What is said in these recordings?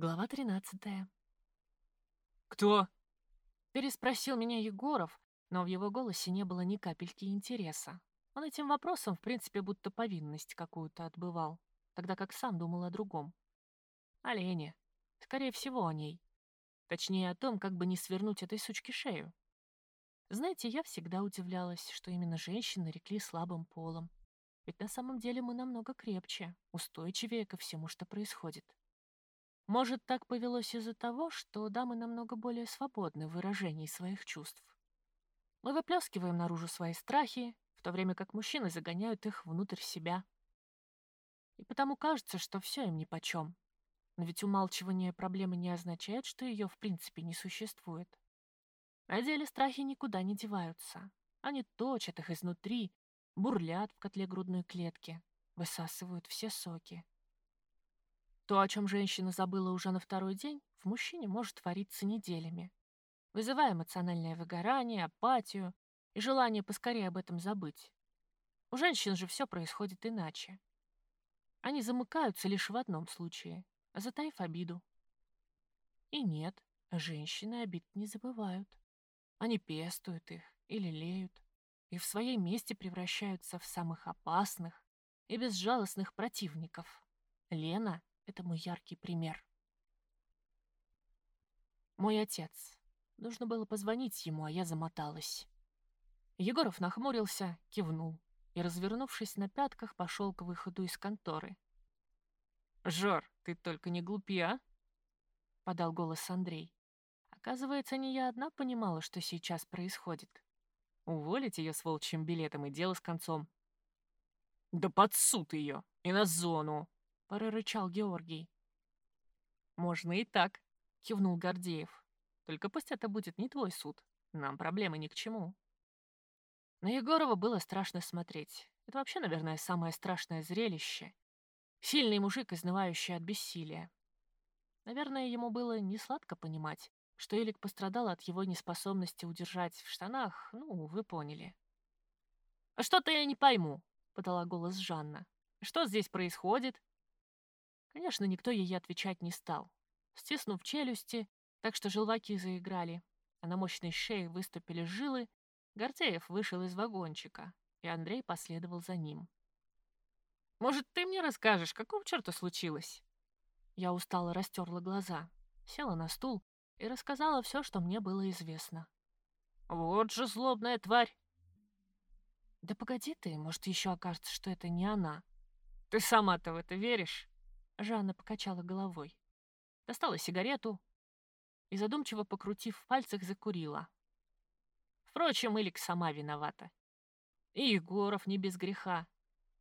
Глава 13. «Кто?» Переспросил меня Егоров, но в его голосе не было ни капельки интереса. Он этим вопросом, в принципе, будто повинность какую-то отбывал, тогда как сам думал о другом. О Лене. Скорее всего, о ней. Точнее, о том, как бы не свернуть этой сучке шею. Знаете, я всегда удивлялась, что именно женщины рекли слабым полом. Ведь на самом деле мы намного крепче, устойчивее ко всему, что происходит. Может, так повелось из-за того, что дамы намного более свободны в выражении своих чувств. Мы выплескиваем наружу свои страхи, в то время как мужчины загоняют их внутрь себя. И потому кажется, что все им нипочем. Но ведь умалчивание проблемы не означает, что ее в принципе не существует. На деле страхи никуда не деваются. Они точат их изнутри, бурлят в котле грудной клетки, высасывают все соки. То, о чем женщина забыла уже на второй день, в мужчине может твориться неделями, вызывая эмоциональное выгорание, апатию и желание поскорее об этом забыть. У женщин же все происходит иначе. Они замыкаются лишь в одном случае, затаив обиду. И нет, женщины обид не забывают. Они пестуют их или лелеют, и в своей месте превращаются в самых опасных и безжалостных противников. Лена это мой яркий пример. Мой отец. Нужно было позвонить ему, а я замоталась. Егоров нахмурился, кивнул и, развернувшись на пятках, пошел к выходу из конторы. «Жор, ты только не глупи, а?» — подал голос Андрей. Оказывается, не я одна понимала, что сейчас происходит. Уволить ее с волчьим билетом и дело с концом. «Да под суд ее! И на зону!» — прорычал Георгий. «Можно и так», — кивнул Гордеев. «Только пусть это будет не твой суд. Нам проблемы ни к чему». На Егорова было страшно смотреть. Это вообще, наверное, самое страшное зрелище. Сильный мужик, изнывающий от бессилия. Наверное, ему было не сладко понимать, что Элик пострадал от его неспособности удержать в штанах, ну, вы поняли. «А что-то я не пойму», — подала голос Жанна. «Что здесь происходит?» Конечно, никто ей отвечать не стал. Стиснув челюсти, так что желваки заиграли, а на мощной шее выступили жилы, Гордеев вышел из вагончика, и Андрей последовал за ним. «Может, ты мне расскажешь, какого черта случилось?» Я устало растерла глаза, села на стул и рассказала все, что мне было известно. «Вот же злобная тварь!» «Да погоди ты, может, еще окажется, что это не она». «Ты сама-то в это веришь?» Жанна покачала головой. Достала сигарету и, задумчиво покрутив в пальцах, закурила. Впрочем, Илик сама виновата. И Егоров не без греха.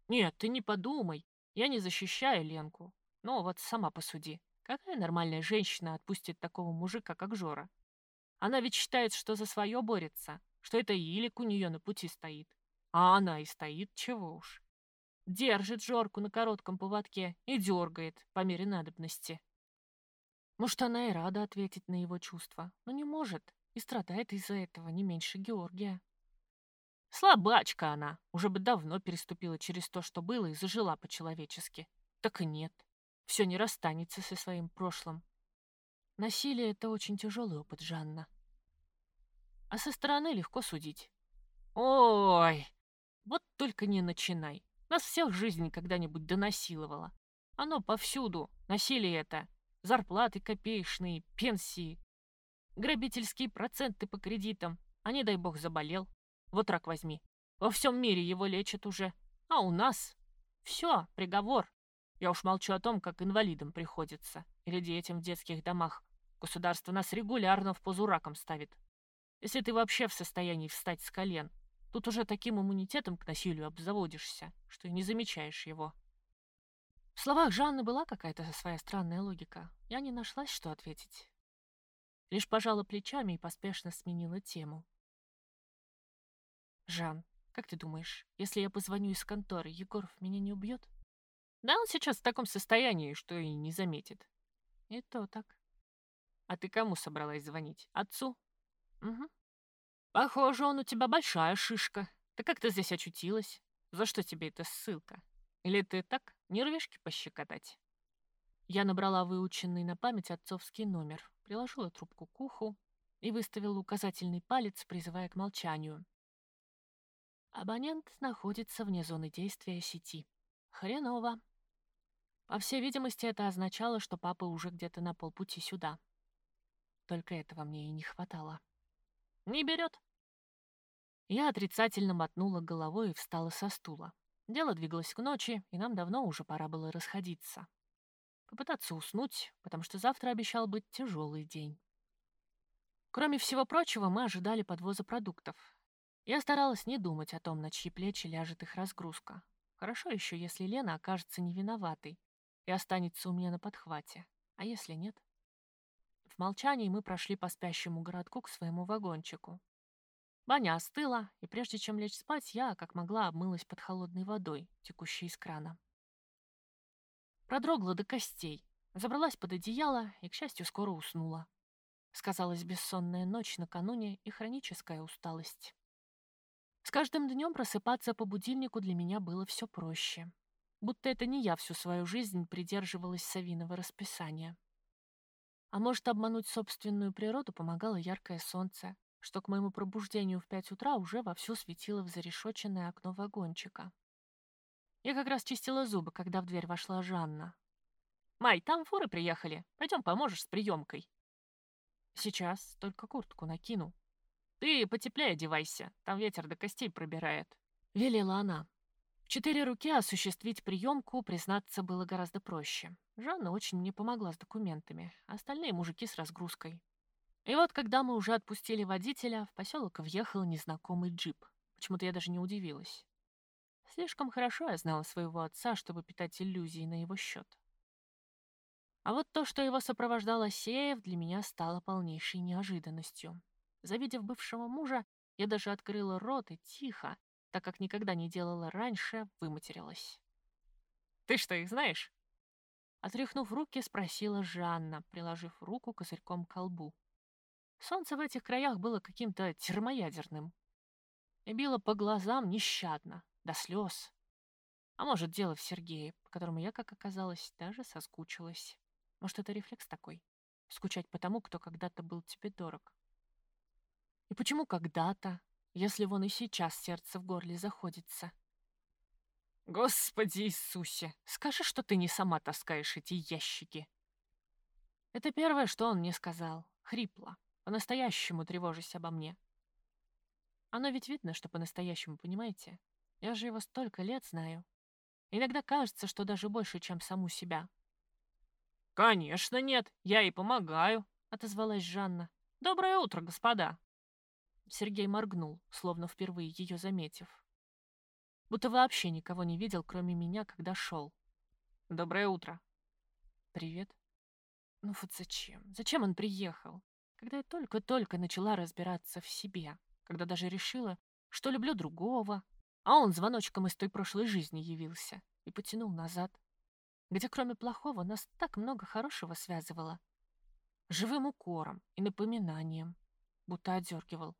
Нет, ты не подумай, я не защищаю Ленку. Но вот сама посуди. Какая нормальная женщина отпустит такого мужика, как Жора? Она ведь считает, что за свое борется, что это Илик у нее на пути стоит. А она и стоит, чего уж держит Жорку на коротком поводке и дергает по мере надобности. Может, она и рада ответить на его чувства, но не может и страдает из-за этого не меньше Георгия. Слабачка она, уже бы давно переступила через то, что было, и зажила по-человечески. Так и нет, все не расстанется со своим прошлым. Насилие — это очень тяжелый опыт, Жанна. А со стороны легко судить. Ой, вот только не начинай. Нас всех жизнь когда-нибудь донасиловала. Оно повсюду. Насилие это. Зарплаты копеечные, пенсии. Грабительские проценты по кредитам. А не дай бог заболел. Вот рак возьми. Во всем мире его лечат уже. А у нас? Все, приговор. Я уж молчу о том, как инвалидам приходится. Или детям в детских домах. Государство нас регулярно в позу раком ставит. Если ты вообще в состоянии встать с колен, Тут уже таким иммунитетом к насилию обзаводишься, что и не замечаешь его. В словах Жанны была какая-то своя странная логика. Я не нашлась, что ответить. Лишь пожала плечами и поспешно сменила тему. «Жан, как ты думаешь, если я позвоню из конторы, Егоров меня не убьет?» «Да он сейчас в таком состоянии, что и не заметит». «И то так». «А ты кому собралась звонить? Отцу?» «Угу. Похоже, он у тебя большая шишка. Ты как ты здесь очутилась? За что тебе эта ссылка? Или ты так нервишки пощекотать? Я набрала выученный на память отцовский номер, приложила трубку к уху и выставила указательный палец, призывая к молчанию. Абонент находится вне зоны действия сети. Хреново. По всей видимости, это означало, что папа уже где-то на полпути сюда. Только этого мне и не хватало. «Не берет». Я отрицательно мотнула головой и встала со стула. Дело двигалось к ночи, и нам давно уже пора было расходиться. Попытаться уснуть, потому что завтра обещал быть тяжелый день. Кроме всего прочего, мы ожидали подвоза продуктов. Я старалась не думать о том, на чьи плечи ляжет их разгрузка. Хорошо еще, если Лена окажется невиноватой и останется у меня на подхвате. А если нет? В молчании мы прошли по спящему городку к своему вагончику. Баня остыла, и прежде чем лечь спать, я, как могла, обмылась под холодной водой, текущей из крана. Продрогла до костей, забралась под одеяло и, к счастью, скоро уснула. Сказалась бессонная ночь накануне и хроническая усталость. С каждым днем просыпаться по будильнику для меня было все проще. Будто это не я всю свою жизнь придерживалась совиного расписания. А может, обмануть собственную природу помогало яркое солнце, что к моему пробуждению в пять утра уже вовсю светило в зарешоченное окно вагончика. Я как раз чистила зубы, когда в дверь вошла Жанна. «Май, там фуры приехали. Пойдем поможешь с приемкой». «Сейчас, только куртку накину». «Ты потеплее одевайся, там ветер до костей пробирает», — велела она. В четыре руки осуществить приемку, признаться, было гораздо проще. Жанна очень мне помогла с документами, а остальные мужики с разгрузкой. И вот, когда мы уже отпустили водителя, в поселок въехал незнакомый джип. Почему-то я даже не удивилась. Слишком хорошо я знала своего отца, чтобы питать иллюзии на его счет. А вот то, что его сопровождал Асеев, для меня стало полнейшей неожиданностью. Завидев бывшего мужа, я даже открыла рот и тихо, так как никогда не делала раньше, выматерилась. «Ты что, их знаешь?» Отряхнув руки, спросила Жанна, приложив руку козырьком к колбу. Солнце в этих краях было каким-то термоядерным. И било по глазам нещадно, до слез. А может, дело в Сергее, по которому я, как оказалось, даже соскучилась. Может, это рефлекс такой? Скучать по тому, кто когда-то был тебе дорог. И почему когда-то, если вон и сейчас сердце в горле заходится? Господи Иисусе, скажи, что ты не сама таскаешь эти ящики. Это первое, что он мне сказал, хрипло по-настоящему тревожась обо мне. Оно ведь видно, что по-настоящему, понимаете? Я же его столько лет знаю. Иногда кажется, что даже больше, чем саму себя. «Конечно нет, я и помогаю», — отозвалась Жанна. «Доброе утро, господа!» Сергей моргнул, словно впервые ее заметив. Будто вообще никого не видел, кроме меня, когда шел. «Доброе утро!» «Привет!» «Ну вот зачем? Зачем он приехал? когда я только-только начала разбираться в себе, когда даже решила, что люблю другого, а он звоночком из той прошлой жизни явился и потянул назад, где кроме плохого нас так много хорошего связывало. Живым укором и напоминанием, будто одергивал.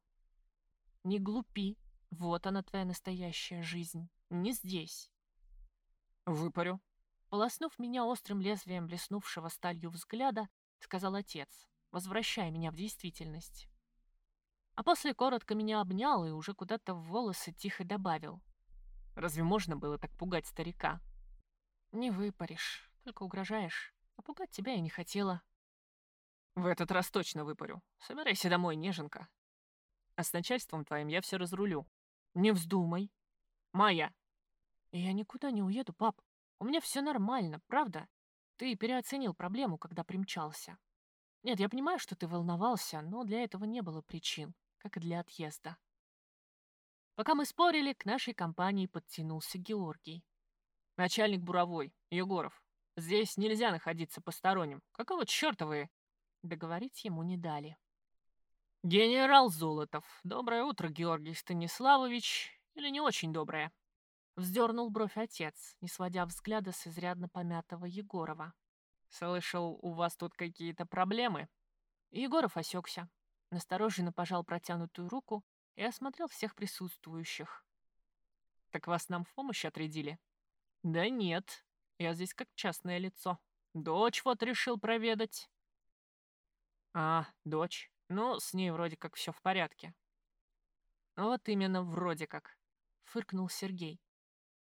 Не глупи, вот она твоя настоящая жизнь, не здесь. Выпарю. Полоснув меня острым лезвием блеснувшего сталью взгляда, сказал отец, возвращая меня в действительность. А после коротко меня обнял и уже куда-то в волосы тихо добавил. Разве можно было так пугать старика? Не выпаришь, только угрожаешь. А пугать тебя я не хотела. В этот раз точно выпарю. Собирайся домой, неженка. А с начальством твоим я все разрулю. Не вздумай. Майя. Я никуда не уеду, пап. У меня все нормально, правда? Ты переоценил проблему, когда примчался. Нет, я понимаю, что ты волновался, но для этого не было причин, как и для отъезда. Пока мы спорили, к нашей компании подтянулся Георгий. Начальник буровой, Егоров. Здесь нельзя находиться посторонним. Какого черта вы? Договорить ему не дали. Генерал Золотов. Доброе утро, Георгий Станиславович. Или не очень доброе? Вздернул бровь отец, не сводя взгляда с изрядно помятого Егорова. «Слышал, у вас тут какие-то проблемы?» Егоров осекся, настороженно пожал протянутую руку и осмотрел всех присутствующих. «Так вас нам в помощь отрядили?» «Да нет, я здесь как частное лицо. Дочь вот решил проведать. А, дочь. Ну, с ней вроде как все в порядке. Вот именно вроде как, фыркнул Сергей.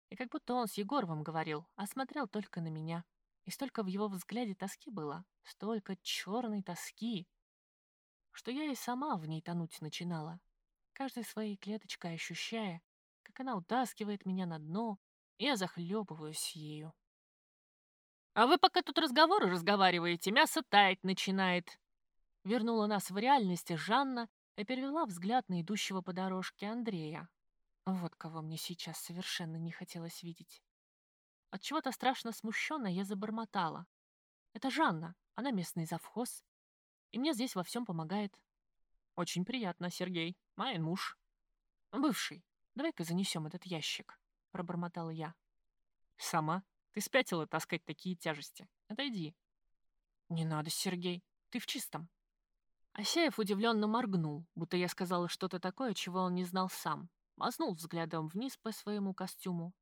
И как будто он с Егоровым говорил, а смотрел только на меня. И столько в его взгляде тоски было, столько черной тоски, что я и сама в ней тонуть начинала, каждой своей клеточкой ощущая, как она утаскивает меня на дно, и я захлебываюсь ею. «А вы пока тут разговоры разговариваете, мясо таять начинает!» Вернула нас в реальность Жанна и перевела взгляд на идущего по дорожке Андрея. Вот кого мне сейчас совершенно не хотелось видеть. От чего то страшно смущенно я забормотала. «Это Жанна, она местный завхоз, и мне здесь во всем помогает». «Очень приятно, Сергей, мой муж». «Бывший, давай-ка занесем этот ящик», — пробормотала я. «Сама? Ты спятила таскать такие тяжести. Отойди». «Не надо, Сергей, ты в чистом». Асеев удивленно моргнул, будто я сказала что-то такое, чего он не знал сам. Мазнул взглядом вниз по своему костюму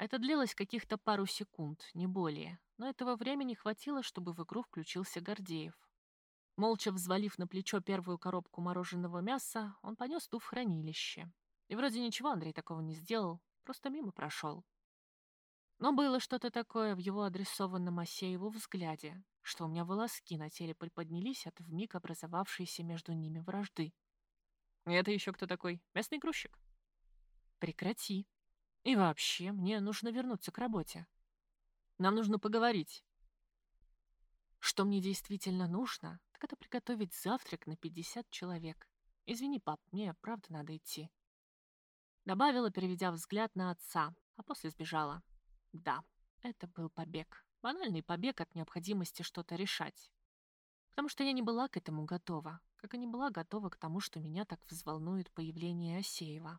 это длилось каких-то пару секунд, не более, но этого времени хватило, чтобы в игру включился Гордеев. Молча взвалив на плечо первую коробку мороженого мяса, он понес ту в хранилище. И вроде ничего Андрей такого не сделал, просто мимо прошел. Но было что-то такое в его адресованном Осееву взгляде, что у меня волоски на теле приподнялись от вмиг образовавшейся между ними вражды. «И это еще кто такой? Местный грузчик?» «Прекрати», и вообще, мне нужно вернуться к работе. Нам нужно поговорить. Что мне действительно нужно, так это приготовить завтрак на 50 человек. Извини, пап, мне правда надо идти. Добавила, переведя взгляд на отца, а после сбежала. Да, это был побег. Банальный побег от необходимости что-то решать. Потому что я не была к этому готова, как и не была готова к тому, что меня так взволнует появление Осеева.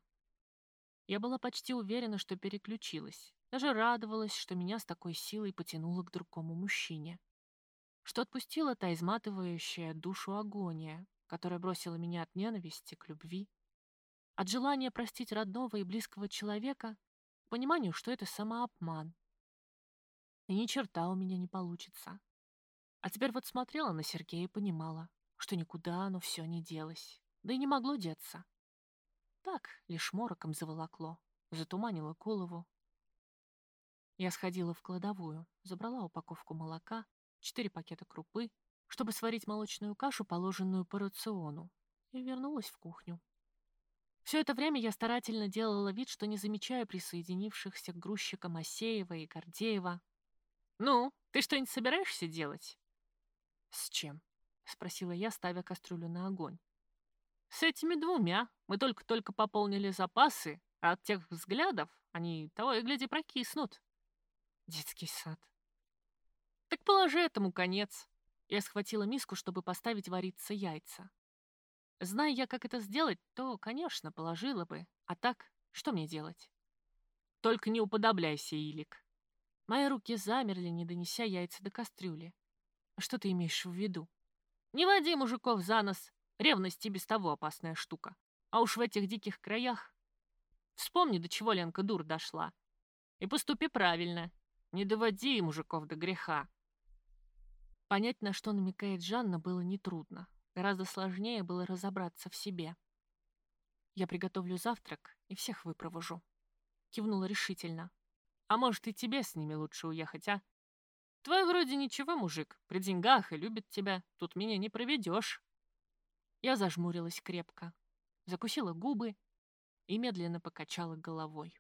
Я была почти уверена, что переключилась. Даже радовалась, что меня с такой силой потянуло к другому мужчине. Что отпустила та изматывающая душу агония, которая бросила меня от ненависти к любви. От желания простить родного и близкого человека пониманию, что это самообман. И ни черта у меня не получится. А теперь вот смотрела на Сергея и понимала, что никуда оно все не делось. Да и не могло деться. Так, лишь мороком заволокло, затуманило голову. Я сходила в кладовую, забрала упаковку молока, четыре пакета крупы, чтобы сварить молочную кашу, положенную по рациону, и вернулась в кухню. Все это время я старательно делала вид, что не замечаю присоединившихся к грузчикам Осеева и Гордеева. «Ну, ты что-нибудь собираешься делать?» «С чем?» — спросила я, ставя кастрюлю на огонь. С этими двумя мы только-только пополнили запасы, а от тех взглядов они того и гляди прокиснут. Детский сад. Так положи этому конец. Я схватила миску, чтобы поставить вариться яйца. Зная я, как это сделать, то, конечно, положила бы. А так, что мне делать? Только не уподобляйся, Илик. Мои руки замерли, не донеся яйца до кастрюли. Что ты имеешь в виду? Не води мужиков за нос. Ревность и без того опасная штука. А уж в этих диких краях... Вспомни, до чего Ленка дур дошла. И поступи правильно. Не доводи мужиков до греха. Понять, на что намекает Жанна, было нетрудно. Гораздо сложнее было разобраться в себе. Я приготовлю завтрак и всех выпровожу. Кивнула решительно. А может, и тебе с ними лучше уехать, а? Твой вроде ничего, мужик, при деньгах и любит тебя. Тут меня не проведешь. Я зажмурилась крепко, закусила губы и медленно покачала головой.